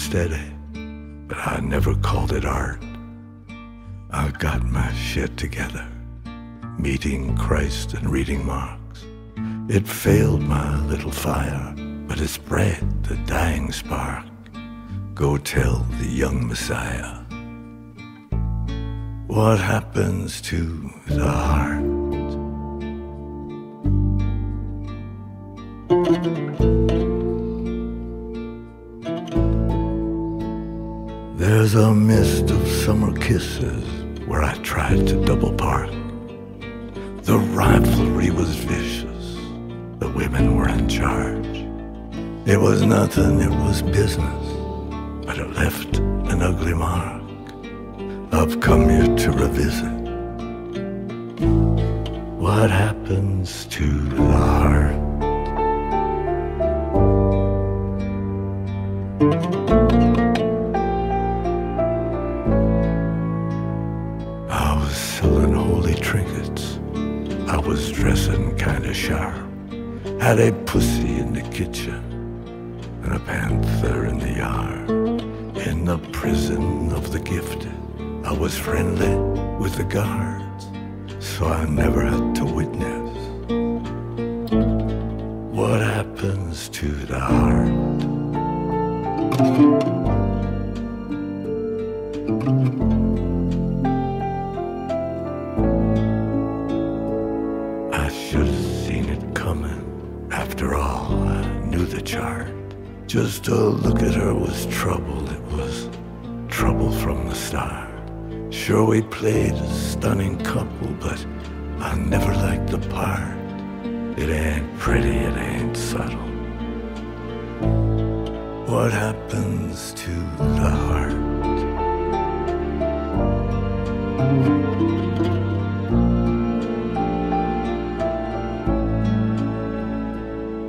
steady, but I never called it art. I got my shit together, meeting Christ and reading Marx. It failed my little fire, but it spread the dying spark. Go tell the young Messiah what happens to the heart. There's a mist of summer kisses where I tried to double park. The rivalry was vicious. The women were in charge. It was nothing, it was business, but it left an ugly mark. I've come here to revisit what happens to the heart. Had a pussy in the kitchen and a panther in the yard. In the prison of the gifted, I was friendly with the guards, so I never had to witness what happens to the heart. Just to look at her was trouble. It was trouble from the start. Sure, we played a stunning couple, but I never liked the part. It ain't pretty, it ain't subtle. What happens to the heart?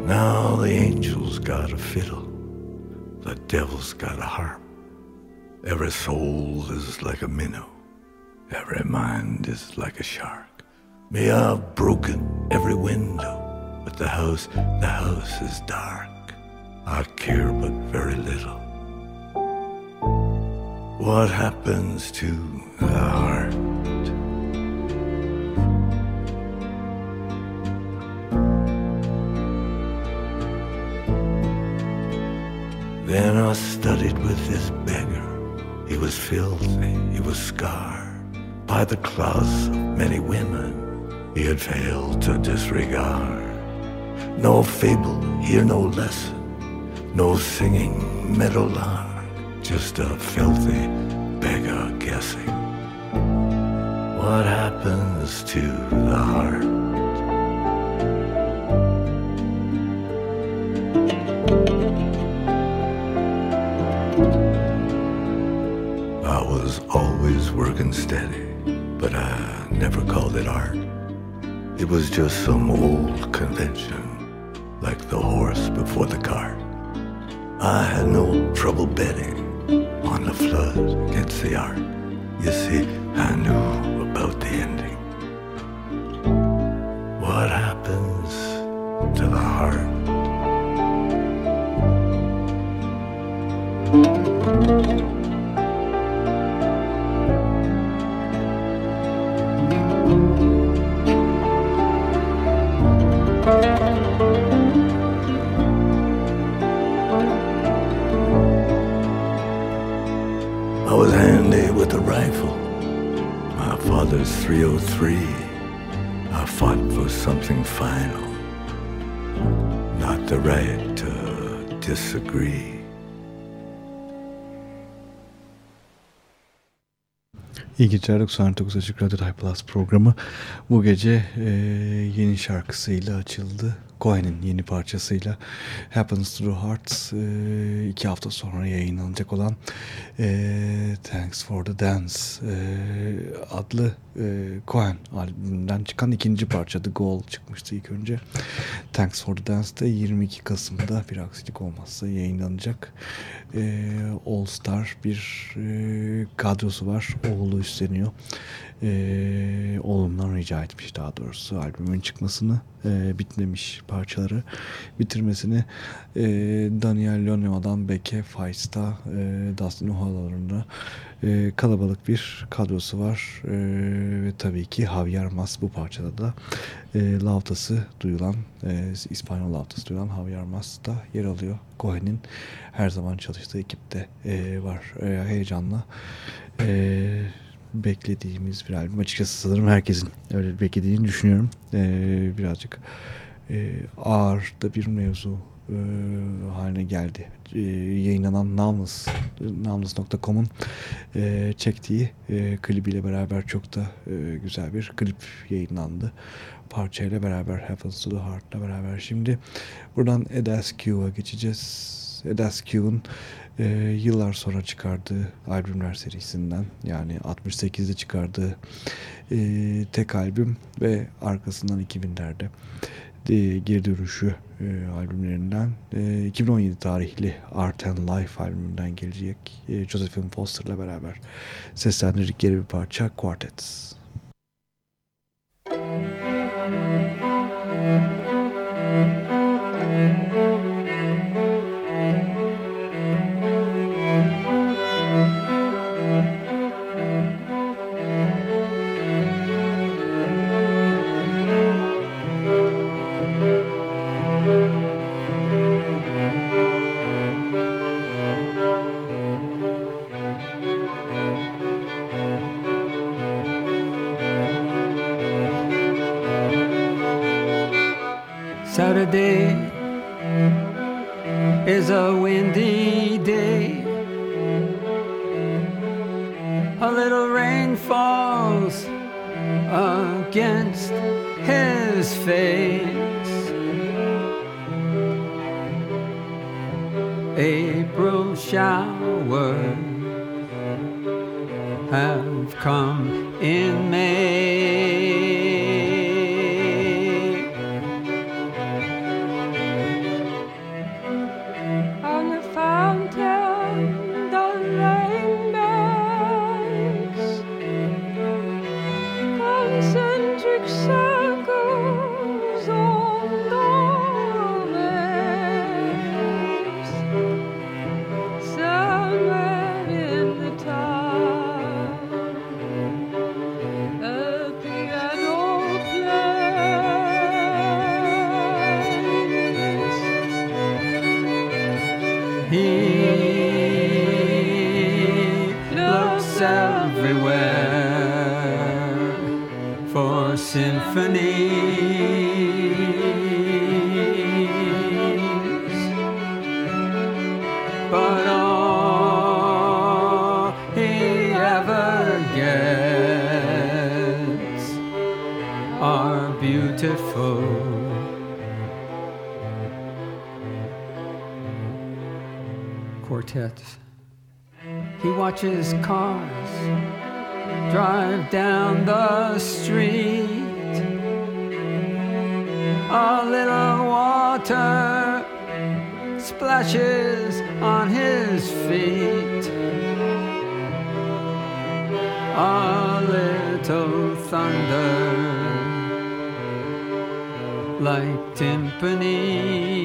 Now the angel's got a fiddle, the devil's got a harp. Every soul is like a minnow, every mind is like a shark. May I've broken every window, but the house, the house is dark. I care but very little. What happens to the heart? Then I studied with this beggar. He was filthy, he was scarred by the claws of many women he had failed to disregard. No fable, here no lesson, no singing meadowlark, just a filthy beggar guessing. What happens to was just some old convention, like the horse before the cart. I had no trouble betting on the flood against the art. You see, geceler 99 Açık Radyo High Plus programı bu gece e, yeni şarkısıyla açıldı. Cohen'in yeni parçasıyla Happens to the Heart e, iki hafta sonra yayınlanacak olan e, Thanks for the Dance e, adlı e, Cohen albümünden çıkan ikinci parça The Goal çıkmıştı ilk önce. Thanks for the Dance de 22 Kasım'da bir aksilik olmazsa yayınlanacak. E, All Star bir e, kadrosu var. Oğlu üstleniyor. E, oğlumdan rica etmiş daha doğrusu albümün çıkmasını e, bitmemiş parçaları bitirmesini. E, Daniel Lenoir'dan Beke Feist'a e, Dustin Hollow'larında e, kalabalık bir kadrosu var. E, ve tabii ki Javier Mas bu parçada da e, lavtası duyulan e, İspanyol lavtası duyulan Javier Mas da yer alıyor. Cohen'in her zaman çalıştığı ekipte e, var. E, heyecanla e, beklediğimiz bir albüm. Açıkçası sanırım herkesin öyle beklediğini düşünüyorum. Ee, birazcık e, ağır da bir mevzu e, haline geldi. E, yayınlanan Nameless, Nameless.com'un e, çektiği e, klibiyle beraber çok da e, güzel bir klip yayınlandı. Parçayla beraber Happens to the Heart'la beraber. Şimdi buradan Ed Askew'a geçeceğiz. Ed Askew'un e, yıllar sonra çıkardığı albümler serisinden yani 68'de çıkardığı e, tek albüm ve arkasından 2000'lerde e, geri dönüşü e, albümlerinden e, 2017 tarihli Art and Life albümünden gelecek e, Josephine Foster'la beraber seslendirdikleri bir parça Quartets. Thank you. A little rain falls against his face. April showers have come in May. Watches cars drive down the street. A little water splashes on his feet. A little thunder like timpani.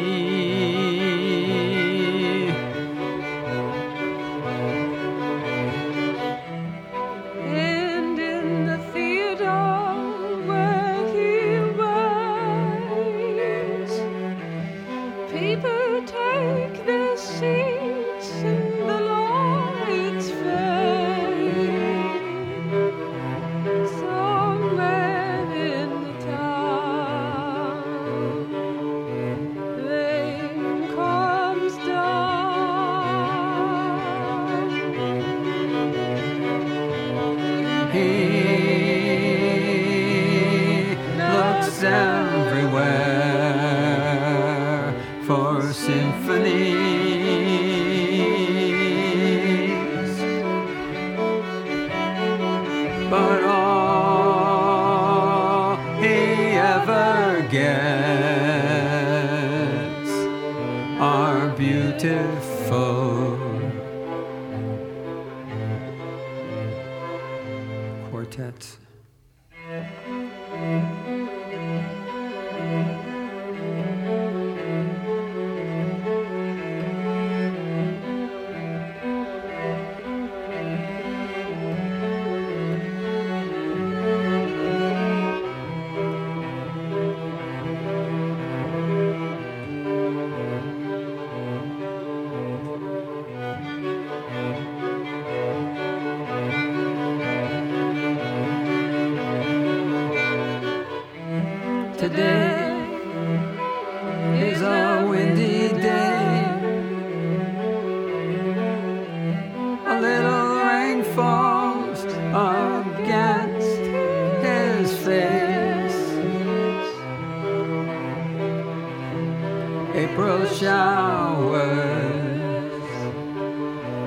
Showers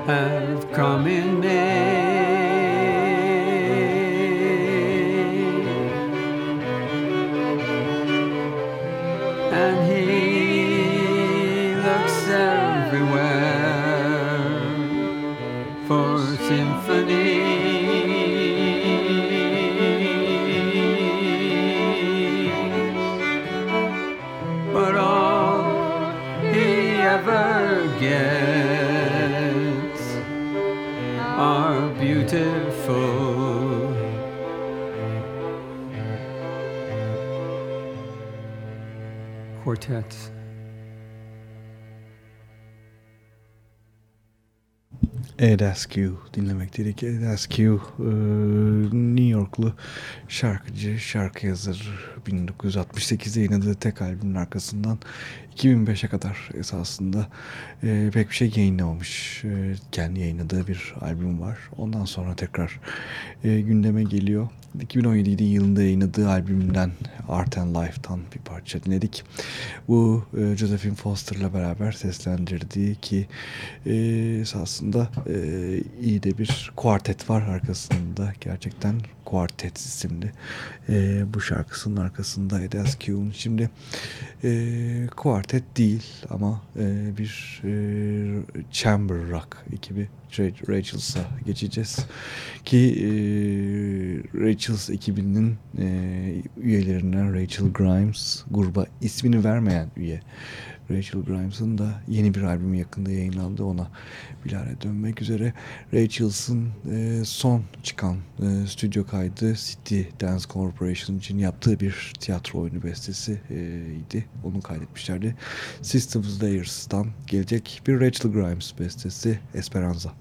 have come in quartets. Ed Askew dinlemek dedik. Ed Askew New Yorklu şarkıcı, şarkı yazarı 1968'de yayınladığı tek albümün arkasından 2005'e kadar esasında e, pek bir şey yayınlamamış. E, kendi yayınladığı bir albüm var. Ondan sonra tekrar e, gündeme geliyor. 2017 yılında yayınladığı albümünden Art and Life'tan bir parça dinledik. Bu e, Josephine Foster'la beraber seslendirdiği ki e, esasında e, iyi de bir kuartet var arkasında. Gerçekten Quartet isimli e, bu şarkısının arkasında Ed. Şimdi e, kuartet değil ama e, bir e, chamber rock ekibi Rachel's'a geçeceğiz. Ki e, Rachel's ekibinin e, üyelerinden Rachel Grimes gruba ismini vermeyen üye. Rachel Grimes'ın da yeni bir albümü yakında yayınlandı. Ona bilahare dönmek üzere. Rachel's'ın e, son çıkan e, stüdyo kaydı City Dance Corporation için yaptığı bir tiyatro oyunu bestesi e. Onu kaydetmişlerdi. Systems Layers'tan gelecek bir Rachel Grimes bestesi Esperanza.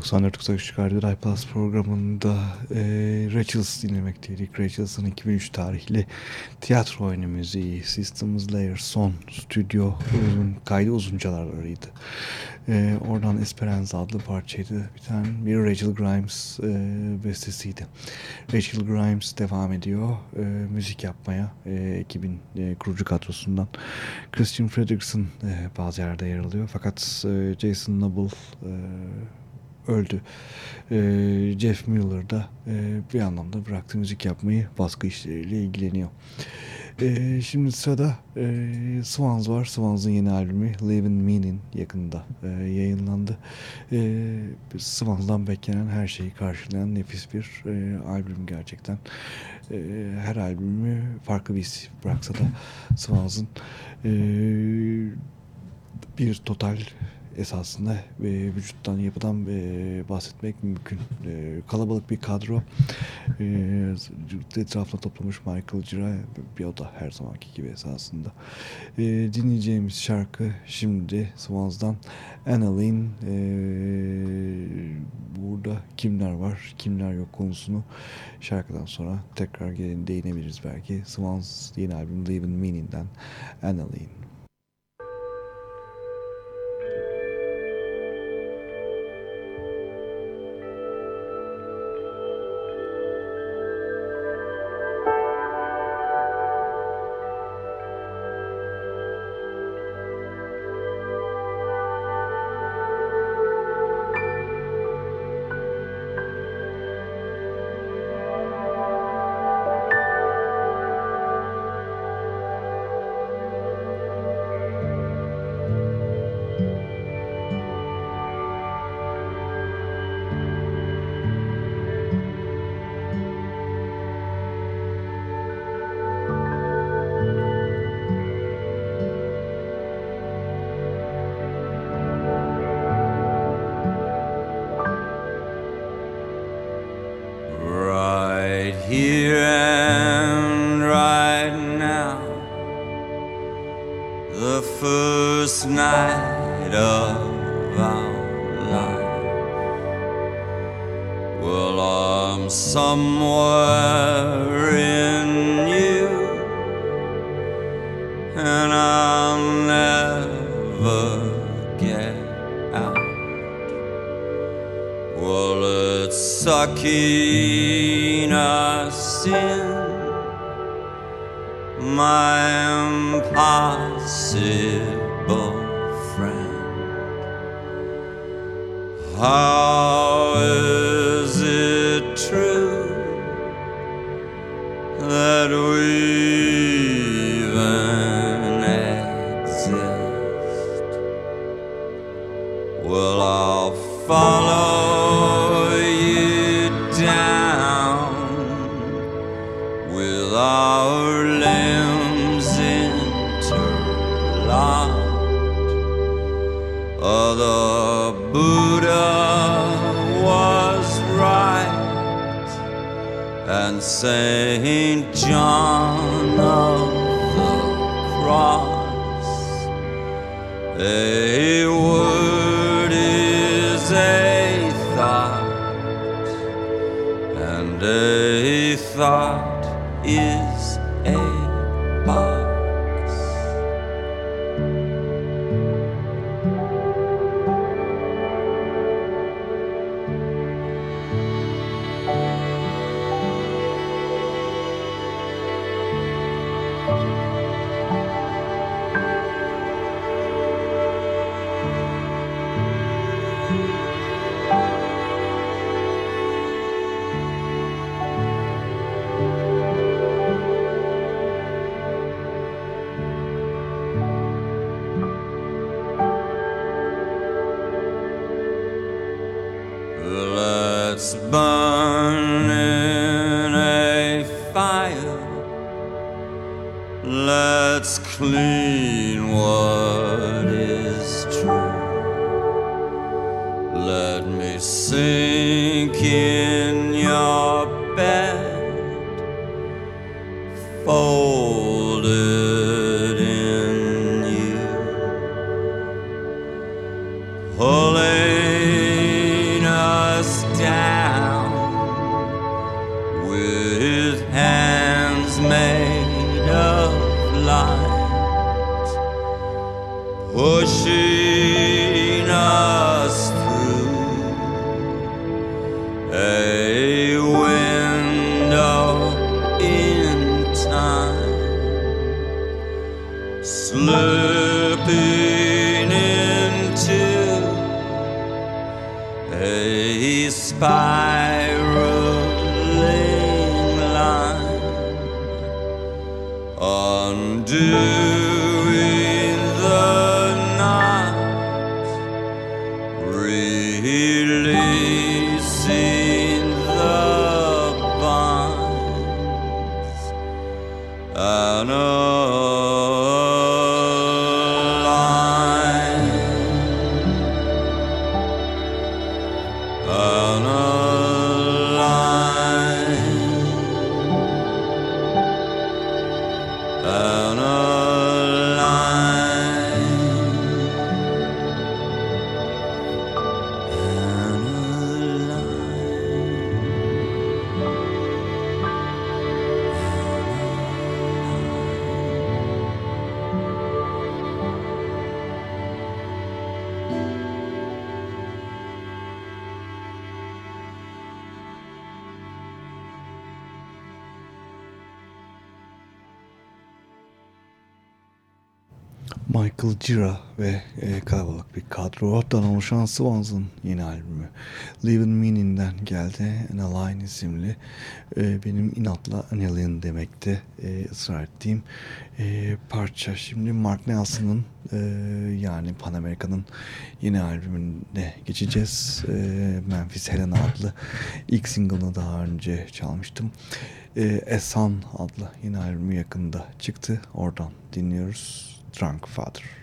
94.3 Radyo Plus programında e, Rachel's dinlemekteydik. Rachel's'ın 2003 tarihli tiyatro oyunu müziği Systems Layer son stüdyo kaydı uzuncalarıydı. E, oradan Esperanza adlı parçaydı. Bir tane bir Rachel Grimes e, bestesiydi. Rachel Grimes devam ediyor e, müzik yapmaya e, ekibin e, kurucu kadrosundan. Christian Fredrickson e, bazı yerde yer alıyor. Fakat e, Jason Noble e, öldü. E, Jeff Mueller da e, bir anlamda bıraktı müzik yapmayı baskı işleriyle ilgileniyor. E, şimdi sırada e, Swans var. Swans'ın yeni albümü Living Meaning yakında e, yayınlandı. E, Swans'dan beklenen her şeyi karşılayan nefis bir e, albüm gerçekten. E, her albümü farklı bir his bıraksa da Swans'ın e, bir total esasında e, vücuttan yapıdan e, bahsetmek mümkün. E, kalabalık bir kadro e, etrafına toplamış Michael Cira bir o da her zamanki gibi esasında. E, dinleyeceğimiz şarkı şimdi Swans'dan Annalyn e, burada kimler var kimler yok konusunu şarkıdan sonra tekrar gelin değinebiliriz belki. Swans yeni albüm Leaving Meaning'den Annalyn. the Buddha was right, and Saint John of the Cross, a word is a thought, and a thought is. Oluşan Swans'ın yeni albümü Living Meaning'den geldi. An Align isimli e, benim inatla An Alien demekte e, ısrar ettiğim e, parça. Şimdi Mark Nelson'ın e, yani Pan America'nın yeni albümüne geçeceğiz. E, Memphis Helena adlı ilk single'ını daha önce çalmıştım. E, Esan adlı yeni albümü yakında çıktı. Oradan dinliyoruz. Drunk Father.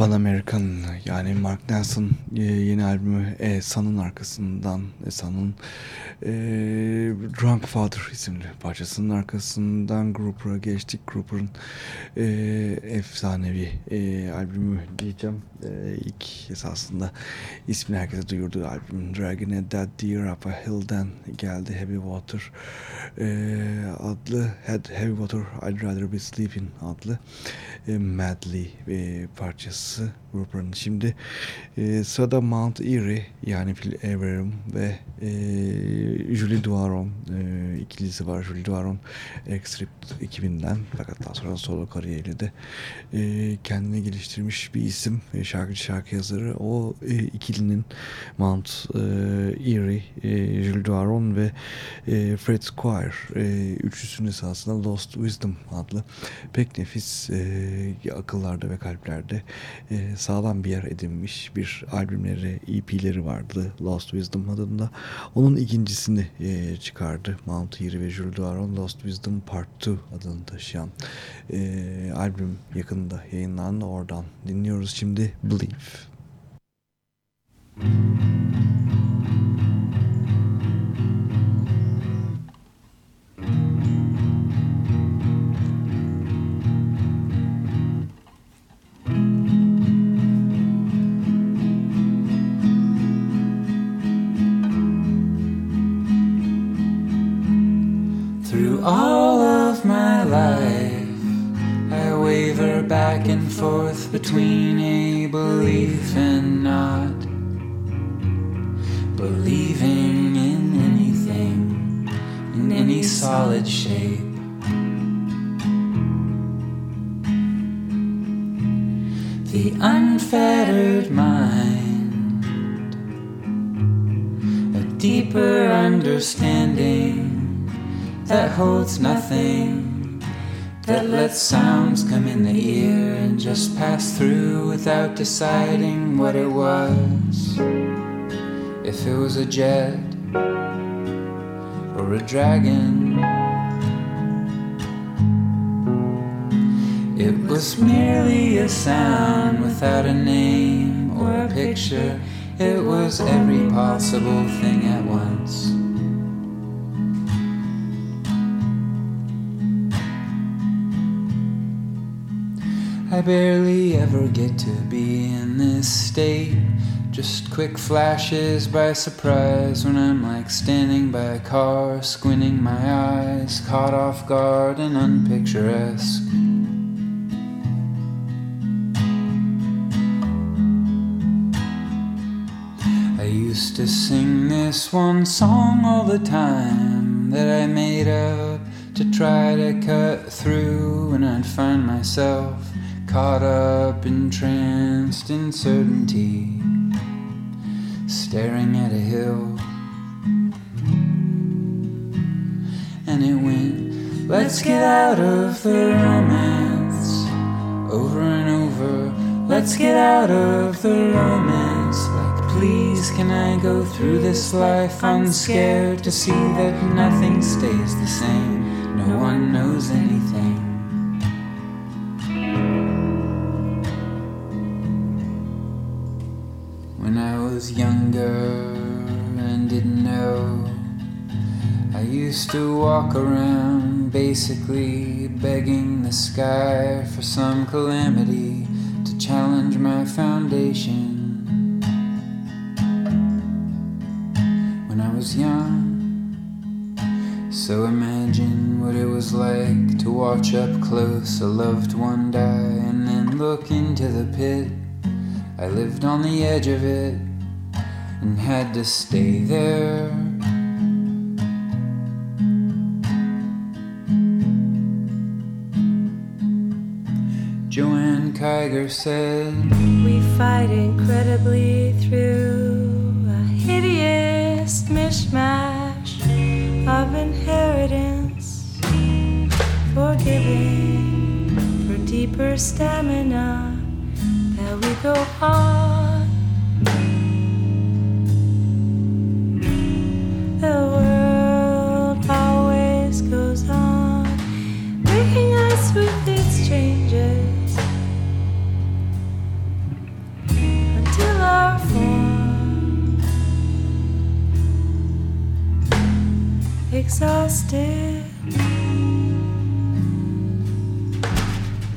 Pan American yani Mark Nelson e, yeni albümü e, arkasından e, e, Drunk Father isimli parçasının arkasından Grouper'a geçtik. Grouper'ın e, efsanevi e, albümü diyeceğim. E, ilk esasında ismini herkese duyurduğu albüm Dragon and Dead Deer Up a Hill'den geldi. Heavy Water e, adlı Heavy Water I'd Rather Be Sleeping adlı e, Madly e, parçası Grouper'ın. Şimdi e, sırada Mount Erie yani Phil Everham ve e, Julie Duaron e, ikilisi var. Julie Duaron X-Trip 2000'den fakat daha sonra solo kariyeriyle de e, kendini geliştirmiş bir isim. E, şarkıcı şarkı yazarı. O e, ikilinin Mount e, Erie, e, Julie Duaron ve e, Fred Squire e, üçlüsünün esasında Lost Wisdom adlı pek nefis e, akıllarda ve kalplerde e, sağlam bir yer edinmiş bir albümleri, EP'leri vardı Lost Wisdom adında. Onun ikincisini e, çıkardı. Mount Erie ve Jules Duaron Lost Wisdom Part 2 adını taşıyan e, albüm yakında yayınlandı. Oradan dinliyoruz şimdi Believe. Through back and forth between a belief and not believing in anything, in any solid shape. The unfettered mind, a deeper understanding that holds nothing, that lets sounds come in the ear and just pass through without deciding what it was. If it was a jet or a dragon, it was merely a sound without a name or a picture. It was every possible thing at once. I barely ever get to be in this state. Just quick flashes by surprise when I'm like standing by a car, squinting my eyes, caught off guard and unpicturesque. I used to sing this one song all the time that I made up to try to cut through, and I'd find myself caught up, entranced in certainty, staring at a hill. And it went, let's get out of the romance, over and over. Let's get out of the romance. Like, please, can I go through this life unscared to see that nothing stays the same? No one knows anything. Younger and didn't know, I used to walk around basically begging the sky for some calamity to challenge my foundation. When I was young, so imagine what it was like to watch up close a loved one die and then look into the pit. I lived on the edge of it and had to stay there. Joanne Kyger said, We fight incredibly through a hideous mishmash of inheritance, forgiving for deeper stamina that we go on. Trusted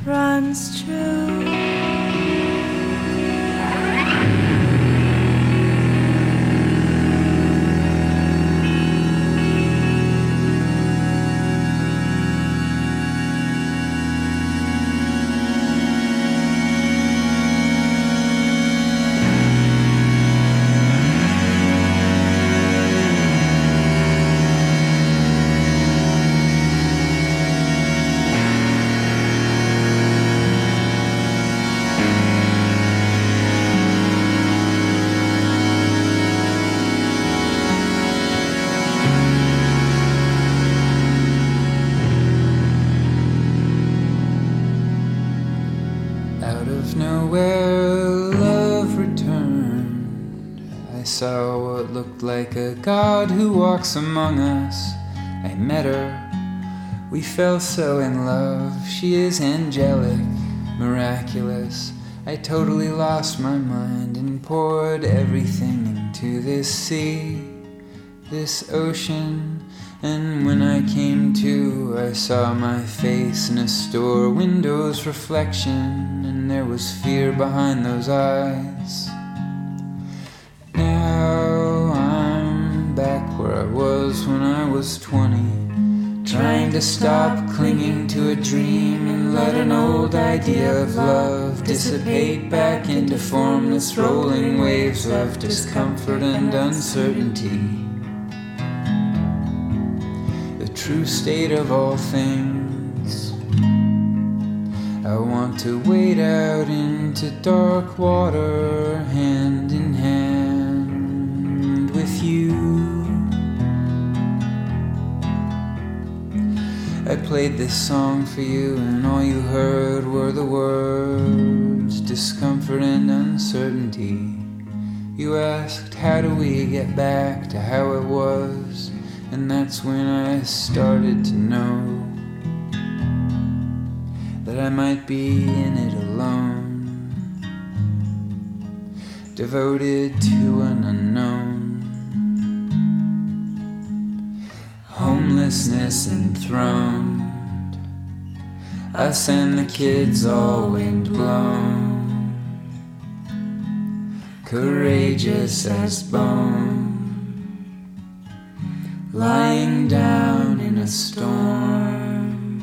runs true. Walks among us. I met her. We fell so in love. She is angelic, miraculous. I totally lost my mind and poured everything into this sea, this ocean. And when I came to, I saw my face in a store window's reflection, and there was fear behind those eyes. Was when I was 20, trying to stop clinging to a dream and let an old idea of love dissipate back into formless rolling waves of discomfort and uncertainty the true state of all things. I want to wade out into dark water hand in hand with you. I played this song for you, and all you heard were the words discomfort and uncertainty. You asked, How do we get back to how it was? And that's when I started to know that I might be in it alone, devoted to an unknown, homelessness enthroned, us and the kids all windblown, courageous as bone. Lying down in a storm,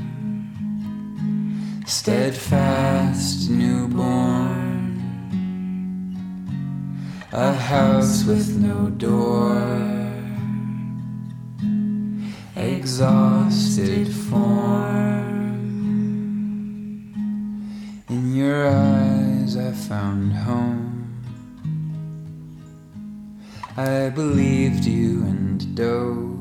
steadfast newborn, a house with no door, exhausted form. In your eyes, I found home. I believed you and dove.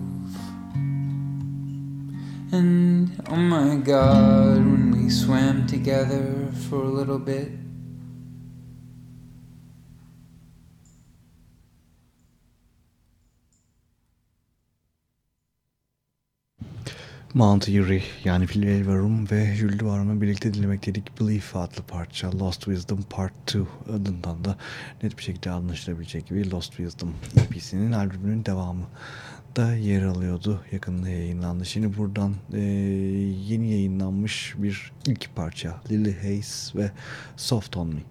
And oh my god, when we swam together for a little bit. Mount Erie yani Phil Elverum ve Jules Duvar'ımı birlikte dinlemek dedik. Belief adlı parça Lost Wisdom Part 2 adından da net bir şekilde anlaşılabilecek gibi Lost Wisdom EP'sinin albümünün devamı da yer alıyordu. Yakında yayınlandı. Şimdi buradan e, yeni yayınlanmış bir ilk parça Lily Hayes ve Soft On Me.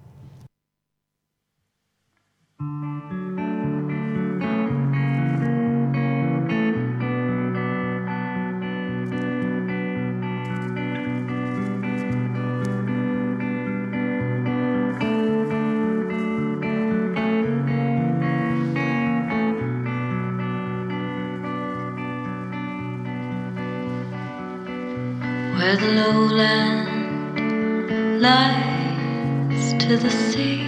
Where the lowland lies to the sea.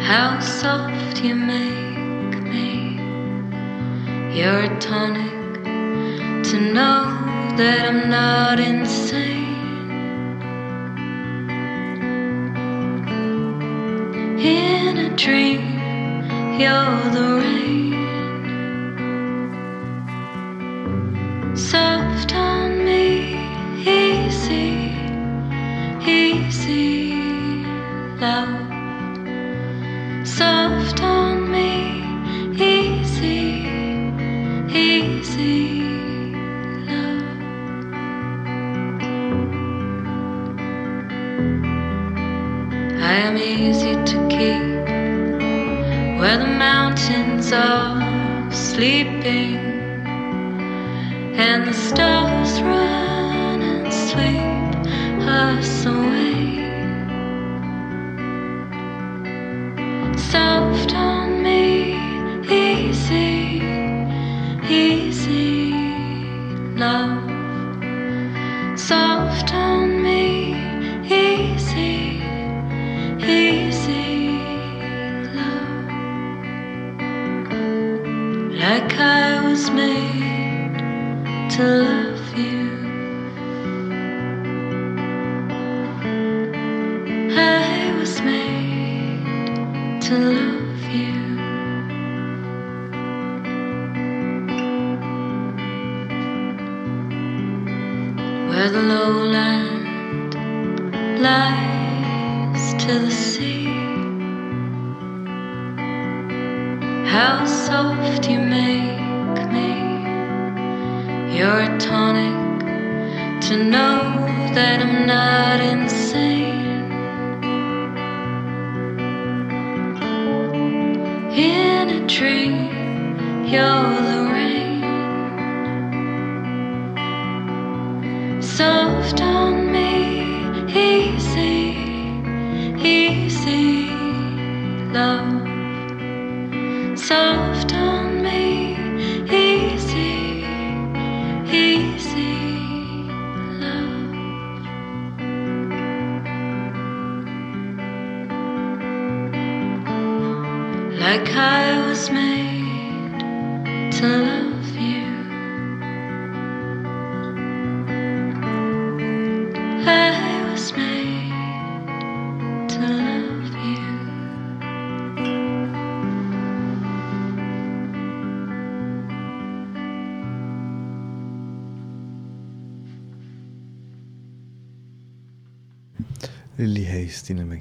How soft you make me, you're a tonic to know that I'm not insane. In a dream, you're the rain. Where the lowland lies to the sea. How soft you make me. You're a tonic to know that I'm not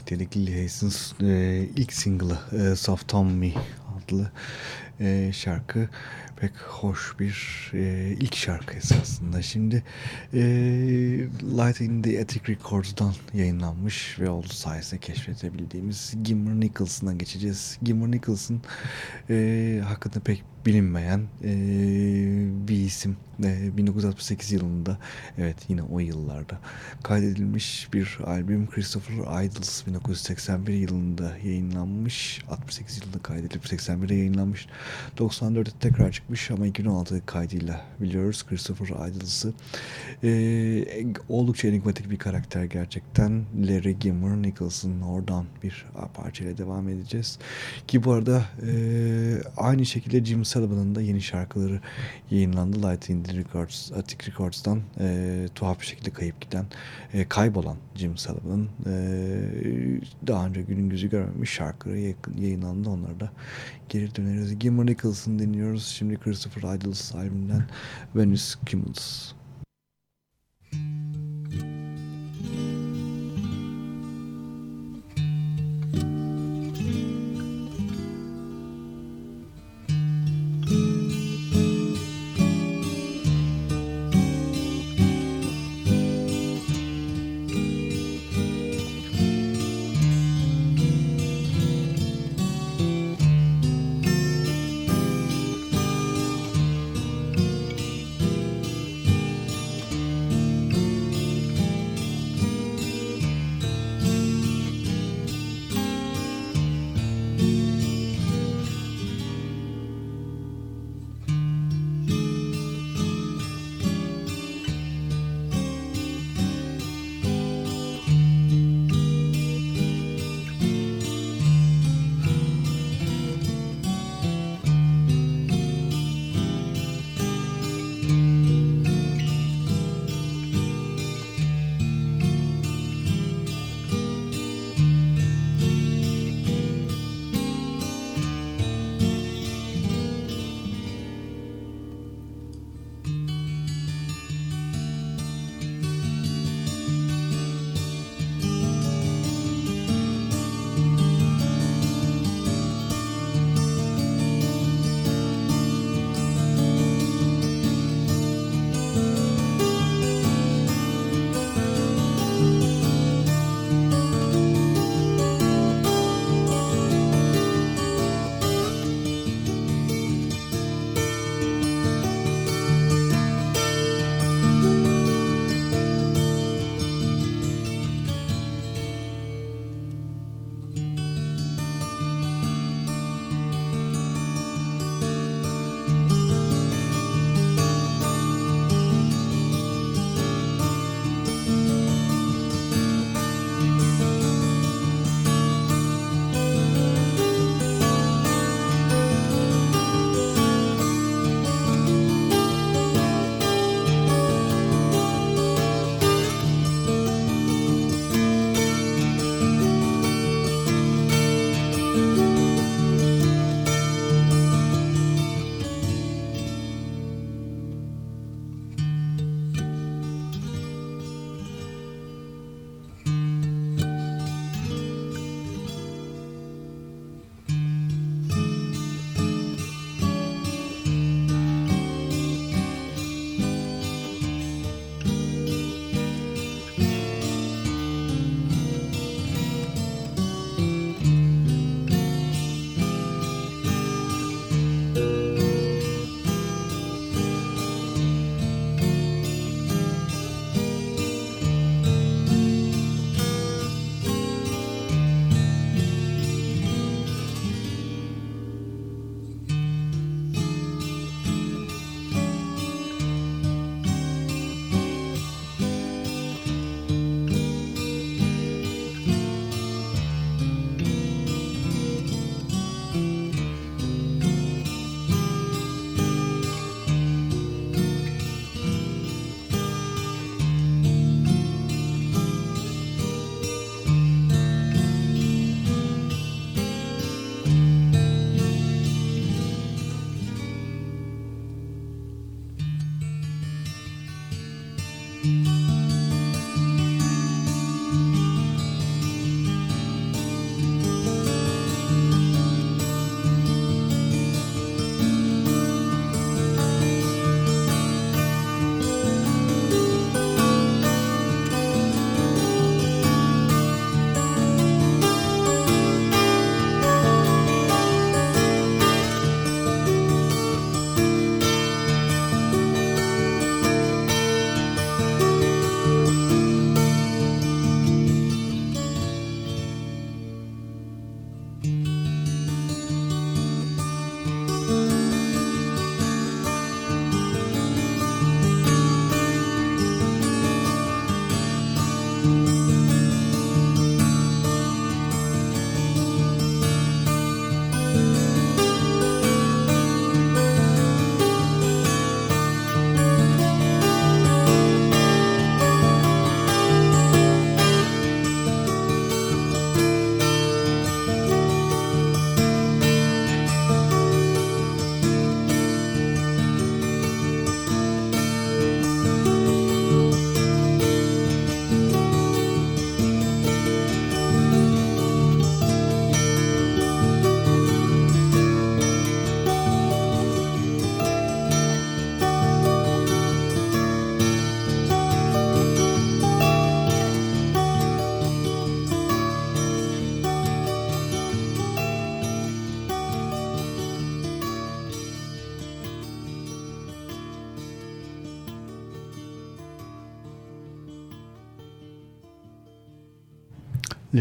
dinlemekteydik. Lily Hayes'in e, ilk single'ı e, Soft On Me adlı e, şarkı pek hoş bir e, ilk şarkı esasında. Şimdi e, Light in the Attic Records'dan yayınlanmış ve oldu sayesinde keşfedebildiğimiz Gimmer Nicholson'a geçeceğiz. Gimmer Nicholson e, hakkında pek bilinmeyen e, bir isim. E, 1968 yılında evet yine o yıllarda kaydedilmiş bir albüm Christopher Idols 1981 yılında yayınlanmış 68 yılında kaydedilip 81'de yayınlanmış 94'te tekrar çıkmış ama 2016 kaydıyla biliyoruz. Christopher Idols'ı e, oldukça enigmatik bir karakter gerçekten. Larry Gimmer Nicholson oradan bir parçayla devam edeceğiz. Ki bu arada e, aynı şekilde Jim Sullivan'ın da yeni şarkıları yayınlandı. Light in the Records, Attic Records'tan e, tuhaf bir şekilde kayıp giden e, kaybolan Jim Sullivan'ın e, daha önce günün yüzü görmemiş şarkıları yayınlandı. Onlara da geri döneriz. Gimmer Nicholson dinliyoruz. Şimdi Christopher Idols albümünden Venus Cumulus.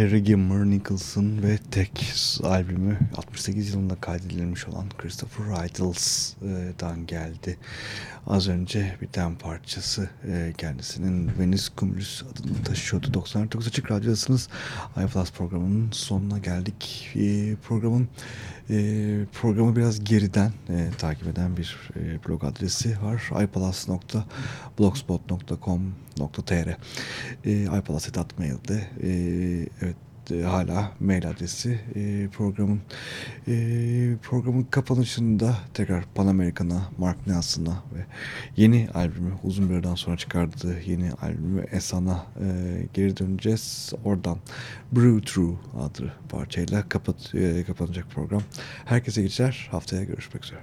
Larry Gilmore Nicholson ve tek albümü 68 yılında kaydedilmiş olan Christopher Idles'dan geldi. Az önce biten parçası e, kendisinin Venus Cumulus adını taşıyordu. 99 Açık Radyo'dasınız. iPlus programının sonuna geldik. E, programın programı biraz geriden takip eden bir blog adresi var. iPlus.blogspot.com.tr iPlus.mail'de evet hala mail adresi e, programın e, programın kapanışında tekrar Pan American'a, Mark Nelson'a ve yeni albümü uzun bir aradan sonra çıkardığı yeni albümü Esan'a e, geri döneceğiz. Oradan Brew True adlı parçayla kapat, e, kapanacak program. Herkese geçer. Haftaya görüşmek üzere.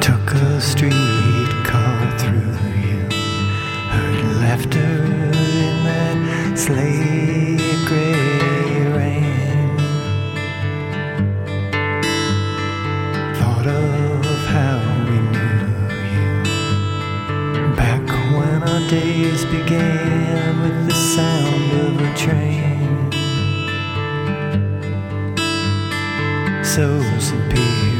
Took a streetcar laughter in that slate gray rain. Thought of how we knew you back when our days began with the sound of a train. So superior,